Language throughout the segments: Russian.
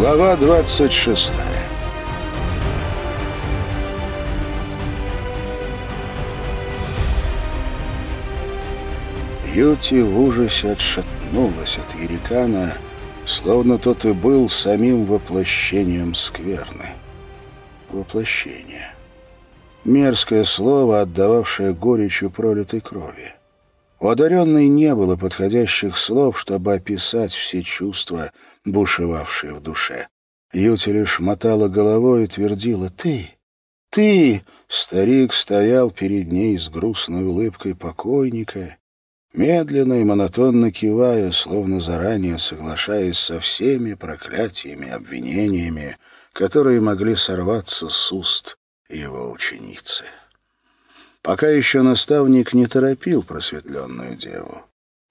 Глава двадцать шестая Юти в ужасе отшатнулась от Ерикана, словно тот и был самим воплощением скверны. Воплощение. Мерзкое слово, отдававшее горечью пролитой крови. У одаренной не было подходящих слов, чтобы описать все чувства, бушевавшие в душе. Юти лишь мотала головой и твердила «Ты! Ты!» Старик стоял перед ней с грустной улыбкой покойника медленно и монотонно кивая, словно заранее соглашаясь со всеми проклятиями обвинениями, которые могли сорваться с уст его ученицы. Пока еще наставник не торопил просветленную деву.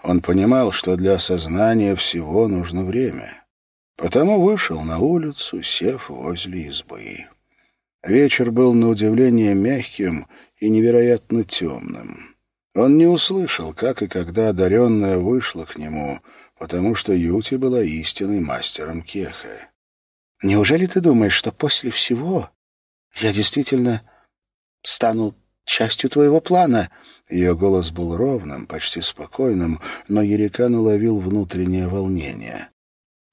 Он понимал, что для осознания всего нужно время. Потому вышел на улицу, сев возле избы. Вечер был на удивление мягким и невероятно темным. Он не услышал, как и когда одаренная вышла к нему, потому что Юти была истинной мастером кеха. «Неужели ты думаешь, что после всего я действительно стану частью твоего плана?» Ее голос был ровным, почти спокойным, но Ерикан уловил внутреннее волнение.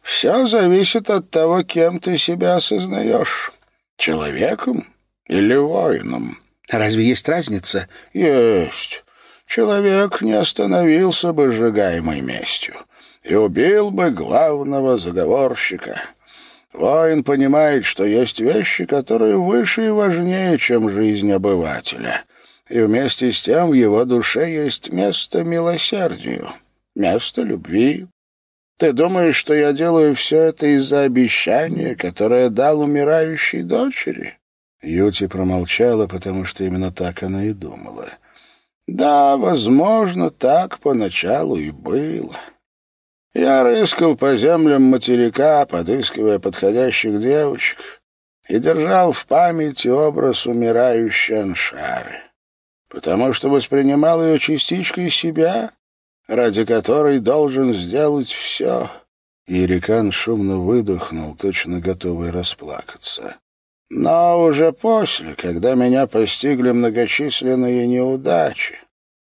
«Все зависит от того, кем ты себя осознаешь. Человеком или воином?» «Разве есть разница?» «Есть человек не остановился бы сжигаемой местью и убил бы главного заговорщика. Воин понимает, что есть вещи, которые выше и важнее, чем жизнь обывателя, и вместе с тем в его душе есть место милосердию, место любви. Ты думаешь, что я делаю все это из-за обещания, которое дал умирающей дочери?» Юти промолчала, потому что именно так она и думала — да, возможно, так поначалу и было. Я рыскал по землям материка, подыскивая подходящих девочек, и держал в памяти образ умирающей Аншары, потому что воспринимал ее частичкой себя, ради которой должен сделать все. Ирикан шумно выдохнул, точно готовый расплакаться. Но уже после, когда меня постигли многочисленные неудачи,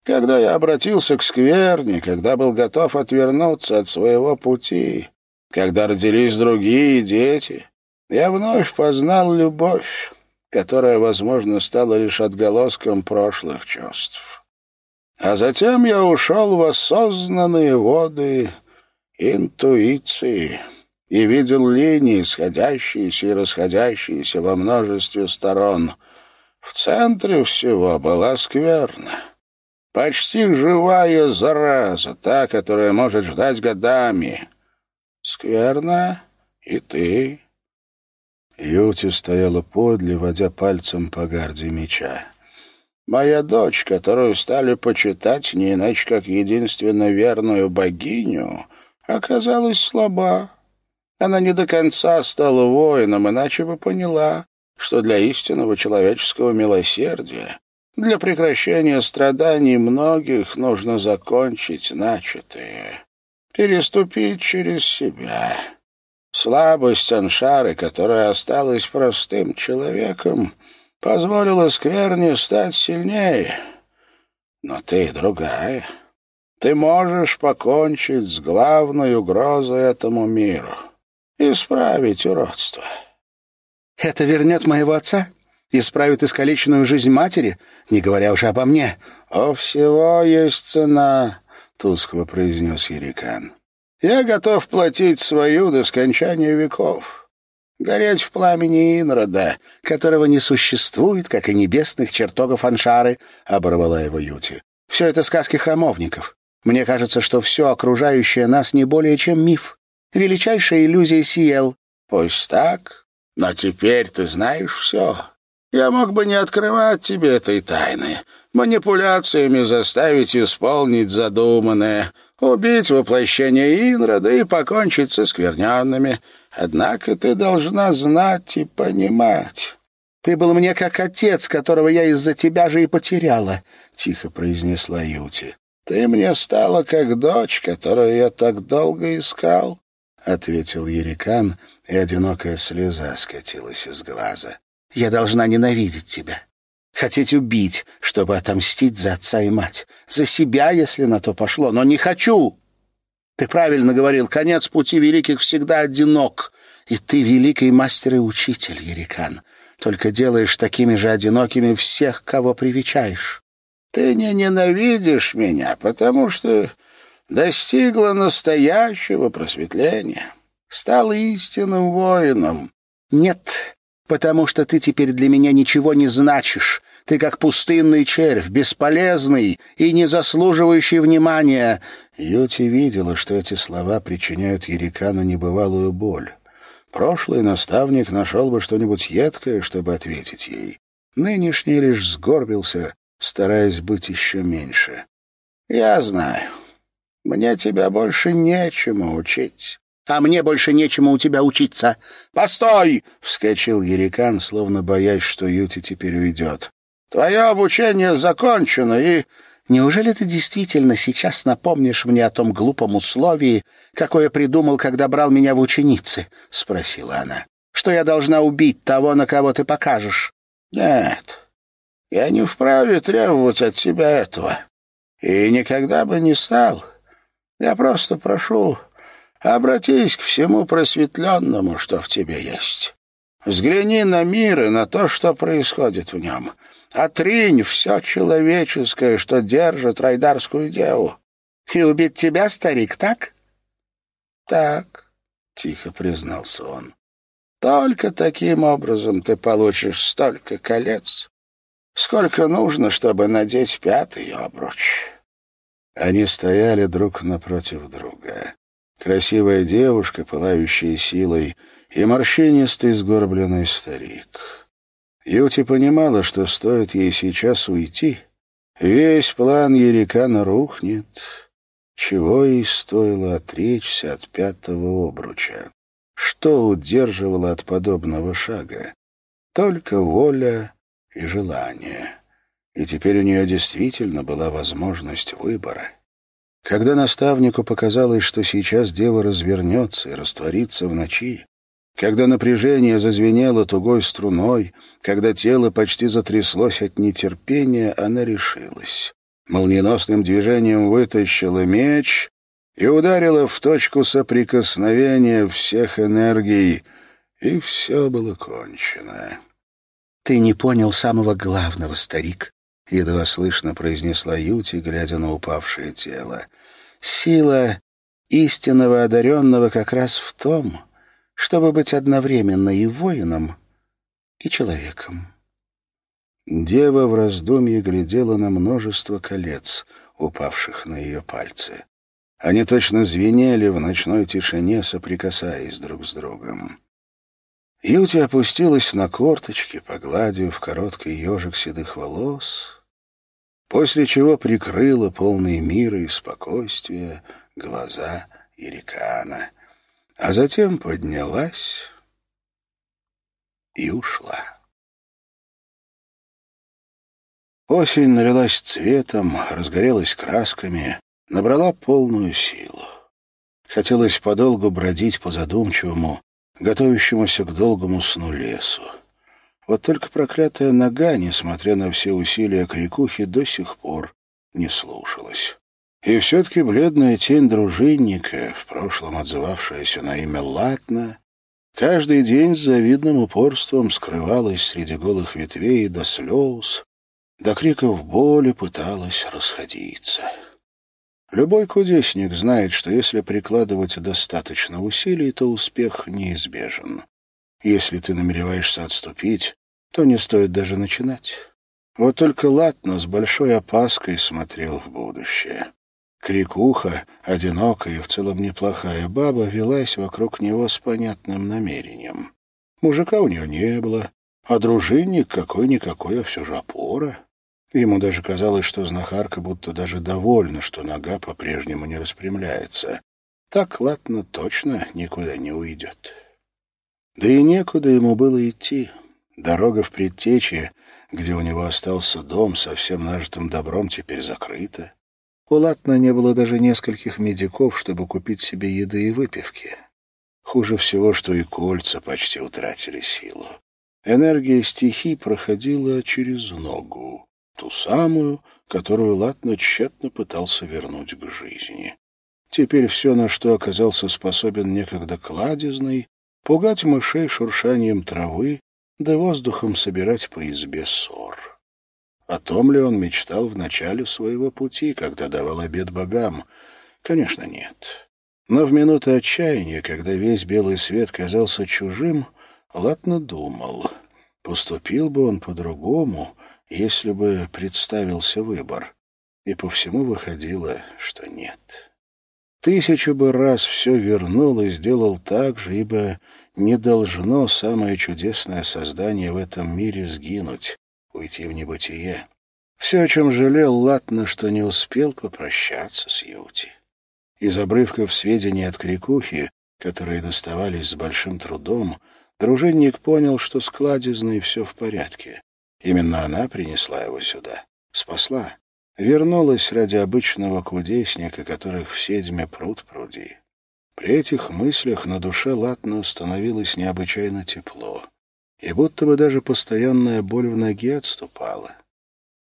когда я обратился к скверне, когда был готов отвернуться от своего пути, когда родились другие дети, я вновь познал любовь, которая, возможно, стала лишь отголоском прошлых чувств. А затем я ушел в осознанные воды интуиции и видел линии, сходящиеся и расходящиеся во множестве сторон. В центре всего была скверна. Почти живая зараза, та, которая может ждать годами. Скверна и ты. Юти стояла подле, водя пальцем по гарде меча. Моя дочь, которую стали почитать не иначе, как единственно верную богиню, оказалась слаба. Она не до конца стала воином, иначе бы поняла, что для истинного человеческого милосердия, для прекращения страданий многих нужно закончить начатое, переступить через себя. Слабость Аншары, которая осталась простым человеком, позволила Скверне стать сильнее. Но ты другая. Ты можешь покончить с главной угрозой этому миру — исправить уродство. Это вернет моего отца? Исправит искалеченную жизнь матери, не говоря уже обо мне? У всего есть цена, — тускло произнес Ерикан. Я готов платить свою до скончания веков. Гореть в пламени Инрода, которого не существует, как и небесных чертогов Аншары, — оборвала его Юти. Все это сказки храмовников. Мне кажется, что все окружающее нас не более чем миф величайшая иллюзия Сиел. Пусть так, но теперь ты знаешь все. Я мог бы не открывать тебе этой тайны, манипуляциями заставить исполнить задуманное, убить воплощение Инрода и покончить со скверненными. Однако ты должна знать и понимать. «Ты был мне как отец, которого я из-за тебя же и потеряла», — тихо произнесла Юти. «Ты мне стала как дочь, которую я так долго искал. — ответил Ерикан, и одинокая слеза скатилась из глаза. «Я должна ненавидеть тебя. Хотеть убить, чтобы отомстить за отца и мать. За себя, если на то пошло, но не хочу. Ты правильно говорил, конец пути великих всегда одинок. И ты великий мастер и учитель, Ерикан. Только делаешь такими же одинокими всех, кого привечаешь. Ты не ненавидишь меня, потому что достигла настоящего просветления, стал истинным воином. Нет, потому что ты теперь для меня ничего не значишь. Ты как пустынный червь, бесполезный и не заслуживающий внимания». Юти видела, что эти слова причиняют Ерикану небывалую боль. Прошлый наставник нашел бы что-нибудь едкое, чтобы ответить ей. Нынешний лишь сгорбился, стараясь быть еще меньше. «Я знаю. Мне тебя больше нечему учить». «А мне больше нечему у тебя учиться». «Постой!» — вскочил Ерикан, словно боясь, что Юти теперь уйдет. «Твое обучение закончено, и...» «Неужели ты действительно сейчас напомнишь мне о том глупом условии, какое придумал, когда брал меня в ученицы?» — спросила она. «Что я должна убить того, на кого ты покажешь?» «Нет, я не вправе требовать от тебя этого. И никогда бы не стал. Я просто прошу, обратись к всему просветленному, что в тебе есть. Взгляни на мир и на то, что происходит в нем. Отринь все человеческое, что держит райдарскую деву. И убить тебя, старик, так? Так, — тихо признался он. Только таким образом ты получишь столько колец, сколько нужно, чтобы надеть пятый обруч. Они стояли друг напротив друга. Красивая девушка, пылающая силой, и морщинистый сгорбленный старик. Юти понимала, что стоит ей сейчас уйти, весь план Ерикана рухнет, чего ей стоило отречься от пятого обруча. Что удерживало от подобного шага? Только воля и желание. И теперь у нее действительно была возможность выбора. Когда наставнику показалось, что сейчас дева развернется и растворится в ночи, когда напряжение зазвенело тугой струной, когда тело почти затряслось от нетерпения, она решилась. Молниеносным движением вытащила меч и ударила в точку соприкосновения всех энергий, и все было кончено. «Ты не понял самого главного, старик», — едва слышно произнесла Юти, глядя на упавшее тело. «Сила истинного одаренного как раз в том, чтобы быть одновременно и воином, и человеком. Дева в раздумье глядела на множество колец, упавших на ее пальцы. Они точно звенели в ночной тишине, соприкасаясь друг с другом. Юти опустилась на корточки, погладив короткий ежик седых волос, после чего прикрыла полные мира и спокойствия глаза Ирикана — а затем поднялась и ушла. Осень налилась цветом, разгорелась красками, набрала полную силу. Хотелось подолгу бродить по задумчивому, готовящемуся к долгому сну лесу. Вот только проклятая нога, несмотря на все усилия крикухи, до сих пор не слушалась. И все-таки бледная тень дружинника, в прошлом отзывавшаяся на имя Латна, каждый день с завидным упорством скрывалась среди голых ветвей до слез, до криков боли пыталась расходиться. Любой кудесник знает, что если прикладывать достаточно усилий, то успех неизбежен. Если ты намереваешься отступить, то не стоит даже начинать. Вот только Латно с большой опаской смотрел в будущее. Крикуха, одинокая и в целом неплохая баба, велась вокруг него с понятным намерением. Мужика у нее не было, а дружинник какой-никакой, а все же опора. Ему даже казалось, что знахарка будто даже довольна, что нога по-прежнему не распрямляется. Так Латно точно никуда не уйдет. Да и некуда ему было идти. Дорога в предтечье, где у него остался дом со всем нажитым добром, теперь закрыта. У Латна не было даже нескольких медиков, чтобы купить себе еды и выпивки. Хуже всего, что и кольца почти утратили силу. Энергия стихий проходила через ногу, ту самую, которую Латно тщетно пытался вернуть к жизни. Теперь все, на что оказался способен некогда кладезный, пугать мышей шуршанием травы, да воздухом собирать по избе ссор. О том ли он мечтал в начале своего пути, когда давал обед богам? Конечно, нет. Но в минуты отчаяния, когда весь белый свет казался чужим, Латно думал, поступил бы он по-другому, если бы представился выбор. И по всему выходило, что нет. Тысячу бы раз все вернул и сделал так же, ибо не должно самое чудесное создание в этом мире сгинуть, уйти в небытие. Все, о чем жалел Латна, что не успел попрощаться с Юти. Из обрывков сведений от Крикухи, которые доставались с большим трудом, дружинник понял, что с кладезной все в порядке. Именно она принесла его сюда, спасла вернулась ради обычного кудесника, которых в седьме пруд пруди. При этих мыслях на душе Латну становилось необычайно тепло, и будто бы даже постоянная боль в ноге отступала.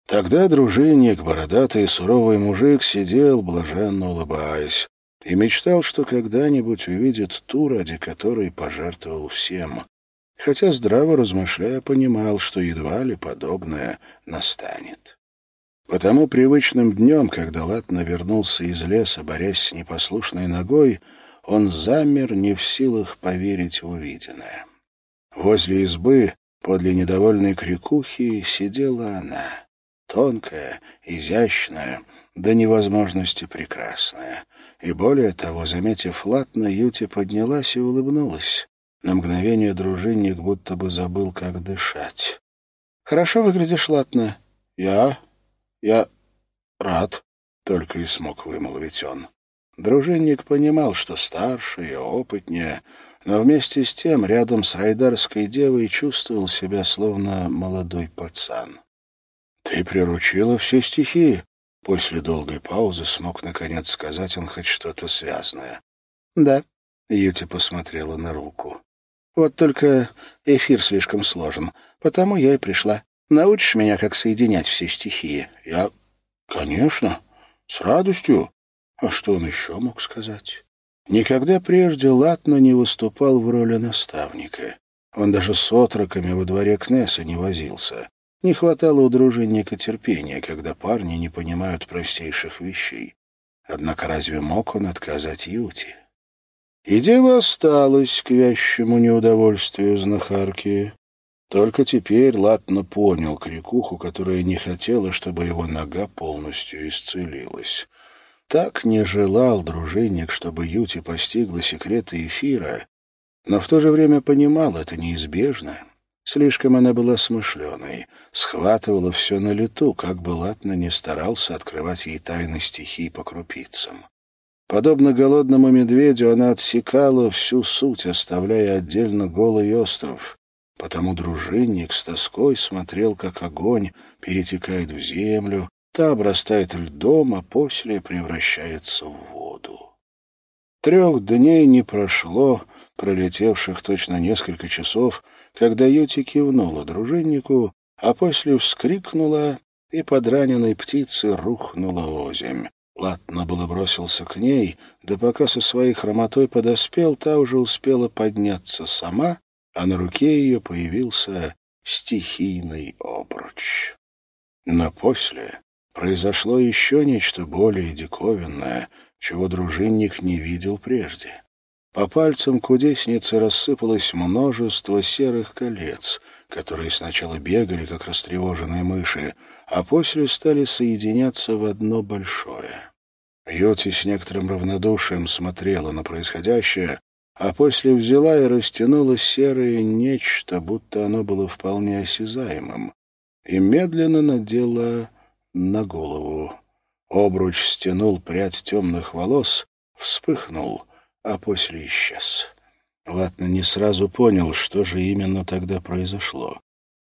Тогда дружинник, бородатый и суровый мужик, сидел, блаженно улыбаясь, и мечтал, что когда-нибудь увидит ту, ради которой пожертвовал всем, хотя, здраво размышляя, понимал, что едва ли подобное настанет. Потому привычным днем, когда Латна вернулся из леса, борясь с непослушной ногой, он замер, не в силах поверить увиденное. Возле избы, подле недовольной крикухи, сидела она, тонкая, изящная, до невозможности прекрасная. И более того, заметив Латна, Юти поднялась и улыбнулась. На мгновение дружинник будто бы забыл, как дышать. «Хорошо выглядишь, Латна». «Я? «Я рад», — только и смог вымолвить он. Дружинник понимал, что старше и опытнее, но вместе с тем рядом с райдарской девой чувствовал себя словно молодой пацан. «Ты приручила все стихи?» После долгой паузы смог наконец сказать он хоть что-то связанное. «Да», — Юти посмотрела на руку. «Вот только эфир слишком сложен, потому я и пришла. Научишь меня, как соединять все стихии?» «Я... конечно, с радостью». А что он еще мог сказать? Никогда прежде Латно не выступал в роли наставника. Он даже с отроками во дворе Кнесса не возился. Не хватало у дружинника терпения, когда парни не понимают простейших вещей. Однако разве мог он отказать Юте? И дева осталась к вящему неудовольствию знахарки. Только теперь Латно понял крикуху, которая не хотела, чтобы его нога полностью исцелилась. Так не желал дружинник, чтобы Юти постигла секреты эфира, но в то же время понимал это неизбежно. Слишком она была смышленой, схватывала все на лету, как бы Латно не старался открывать ей тайны стихий по крупицам. Подобно голодному медведю, она отсекала всю суть, оставляя отдельно голый остров. Потому дружинник с тоской смотрел, как огонь перетекает в землю, та обрастает льдом, а после превращается в воду. Трех дней не прошло, пролетевших точно несколько часов, когда Юти кивнула дружиннику, а после вскрикнула и под раненой птицей рухнула озимь. Латно было бросился к ней, да пока со своей хромотой подоспел, та уже успела подняться сама а на руке ее появился стихийный обруч. Но после произошло еще нечто более диковинное, чего дружинник не видел прежде. По пальцам кудесницы рассыпалось множество серых колец, которые сначала бегали, как растревоженные мыши, а после стали соединяться в одно большое. Йоти с некоторым равнодушием смотрела на происходящее, а после взяла и растянула серое нечто, будто оно было вполне осязаемым, и медленно надела на голову. Обруч стянул прядь темных волос, вспыхнул, а после исчез. Латно не сразу понял, что же именно тогда произошло.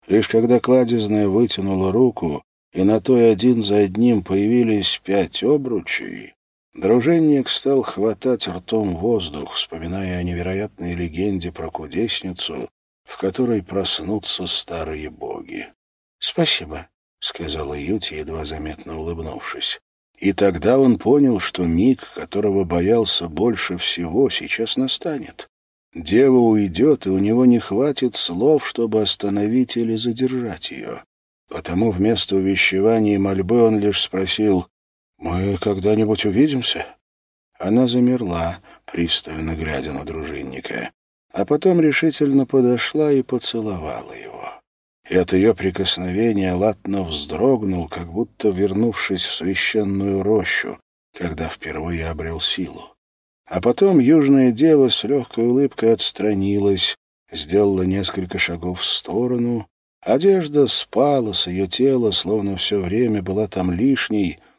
Лишь когда кладезная вытянула руку, и на той один за одним появились пять обручей, Дружинник стал хватать ртом воздух, вспоминая о невероятной легенде про кудесницу, в которой проснутся старые боги. «Спасибо», — сказала Юти, едва заметно улыбнувшись. И тогда он понял, что миг, которого боялся больше всего, сейчас настанет. Дева уйдет, и у него не хватит слов, чтобы остановить или задержать ее. Потому вместо увещевания и мольбы он лишь спросил, «Мы когда-нибудь увидимся?» Она замерла, пристально глядя на дружинника, а потом решительно подошла и поцеловала его. И от ее прикосновения Латно вздрогнул, как будто вернувшись в священную рощу, когда впервые обрел силу. А потом южная дева с легкой улыбкой отстранилась, сделала несколько шагов в сторону. Одежда спала с ее тела, словно все время была там лишней —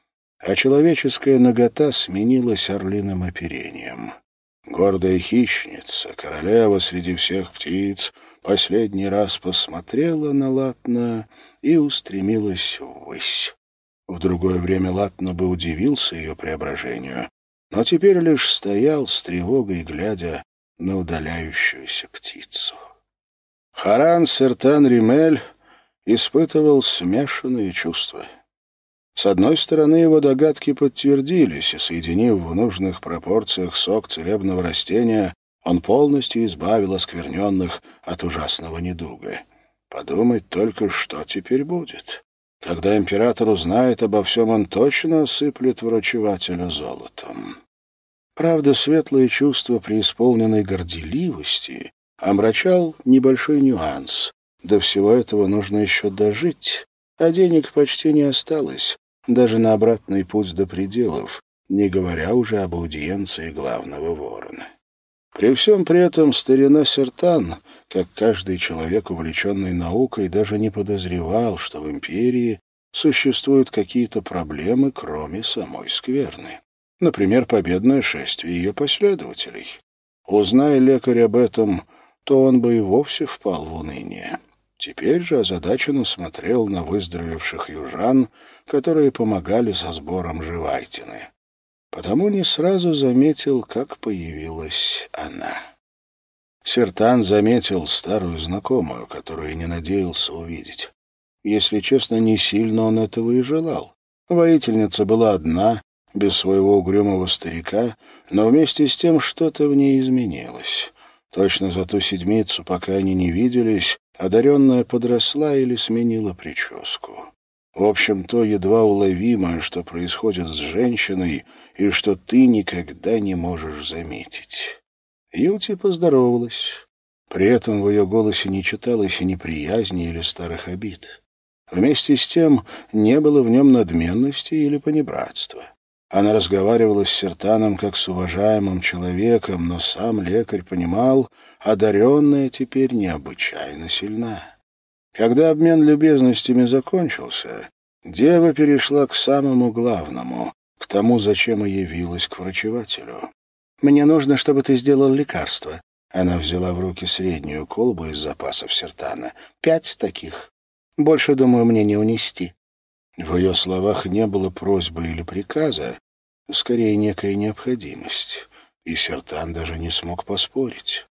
а человеческая нагота сменилась орлиным оперением. Гордая хищница, королева среди всех птиц, последний раз посмотрела на Латна и устремилась ввысь. В другое время Латна бы удивился ее преображению, но теперь лишь стоял с тревогой, глядя на удаляющуюся птицу. Харан Сертан Римель испытывал смешанные чувства — с одной стороны, его догадки подтвердились, и, соединив в нужных пропорциях сок целебного растения, он полностью избавил оскверненных от ужасного недуга. Подумать только, что теперь будет. Когда император узнает обо всем, он точно осыплет врачевателя золотом. Правда, светлое чувство преисполненной горделивости омрачал небольшой нюанс. До всего этого нужно еще дожить, а денег почти не осталось, даже на обратный путь до пределов, не говоря уже об аудиенции главного ворона. При всем при этом старина Сертан, как каждый человек, увлеченный наукой, даже не подозревал, что в империи существуют какие-то проблемы, кроме самой скверны. Например, победное шествие ее последователей. Узная лекарь об этом, то он бы и вовсе впал в уныние. Теперь же озадаченно смотрел на выздоровевших южан, которые помогали со сбором живайтины. Потому не сразу заметил, как появилась она. Сертан заметил старую знакомую, которую не надеялся увидеть. Если честно, не сильно он этого и желал. Воительница была одна, без своего угрюмого старика, но вместе с тем что-то в ней изменилось. Точно за ту седмицу, пока они не виделись, одаренная подросла или сменила прическу. В общем, то едва уловимое, что происходит с женщиной, и что ты никогда не можешь заметить. Юти поздоровалась. При этом в ее голосе не читалось и неприязни или старых обид. Вместе с тем не было в нем надменности или понебратства. Она разговаривала с Сертаном как с уважаемым человеком, но сам лекарь понимал, одаренная теперь необычайно сильна. Когда обмен любезностями закончился, дева перешла к самому главному, к тому, зачем и явилась к врачевателю. «Мне нужно, чтобы ты сделал лекарство». Она взяла в руки среднюю колбу из запасов Сертана. «Пять таких. Больше, думаю, мне не унести». В ее словах не было просьбы или приказа, скорее некая необходимость, и Сертан даже не смог поспорить.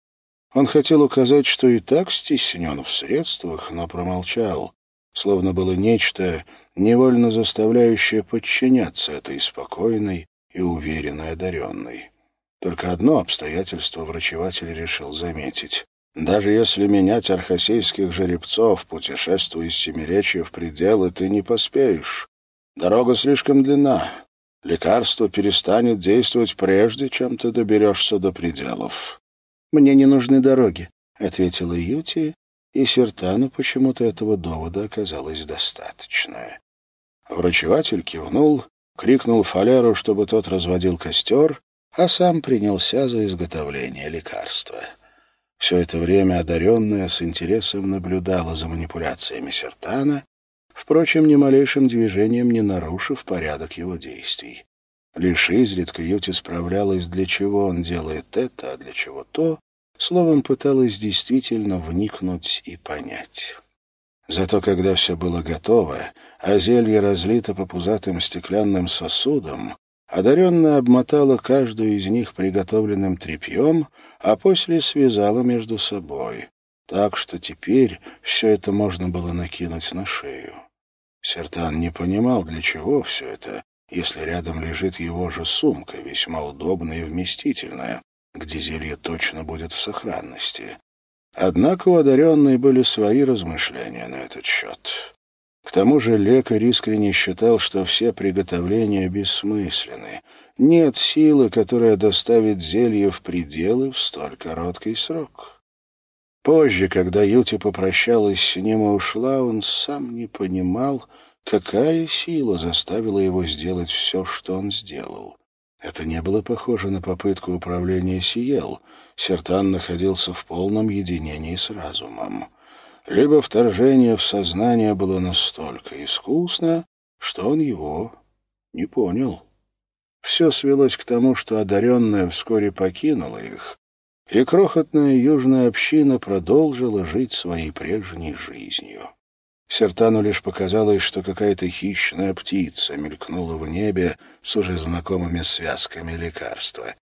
Он хотел указать, что и так стеснен в средствах, но промолчал, словно было нечто, невольно заставляющее подчиняться этой спокойной и уверенной одаренной. Только одно обстоятельство врачеватель решил заметить. Даже если менять архасейских жеребцов, путешествуя из Семиречья в пределы, ты не поспеешь. Дорога слишком длинна. Лекарство перестанет действовать прежде, чем ты доберешься до пределов. «Мне не нужны дороги», — ответила Юти, и Сертану почему-то этого довода оказалось достаточно. Врачеватель кивнул, крикнул Фалеру, чтобы тот разводил костер, а сам принялся за изготовление лекарства. Все это время одаренная с интересом наблюдала за манипуляциями Сертана, впрочем, ни малейшим движением не нарушив порядок его действий. Лишь изредка Юти справлялась, для чего он делает это, а для чего то, словом, пыталась действительно вникнуть и понять. Зато когда все было готово, а зелье разлито по пузатым стеклянным сосудам, Одаренная обмотала каждую из них приготовленным тряпьем, а после связала между собой. Так что теперь все это можно было накинуть на шею. Сертан не понимал, для чего все это, если рядом лежит его же сумка, весьма удобная и вместительная, где зелье точно будет в сохранности. Однако у одаренной были свои размышления на этот счет. К тому же лекарь искренне считал, что все приготовления бессмысленны. Нет силы, которая доставит зелье в пределы в столь короткий срок. Позже, когда Юти попрощалась с ним и ушла, он сам не понимал, какая сила заставила его сделать все, что он сделал. Это не было похоже на попытку управления Сиел. Сертан находился в полном единении с разумом либо вторжение в сознание было настолько искусно, что он его не понял. Все свелось к тому, что одаренная вскоре покинула их, и крохотная южная община продолжила жить своей прежней жизнью. Сертану лишь показалось, что какая-то хищная птица мелькнула в небе с уже знакомыми связками лекарства.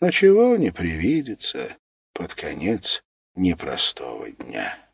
Но чего не привидится под конец непростого дня.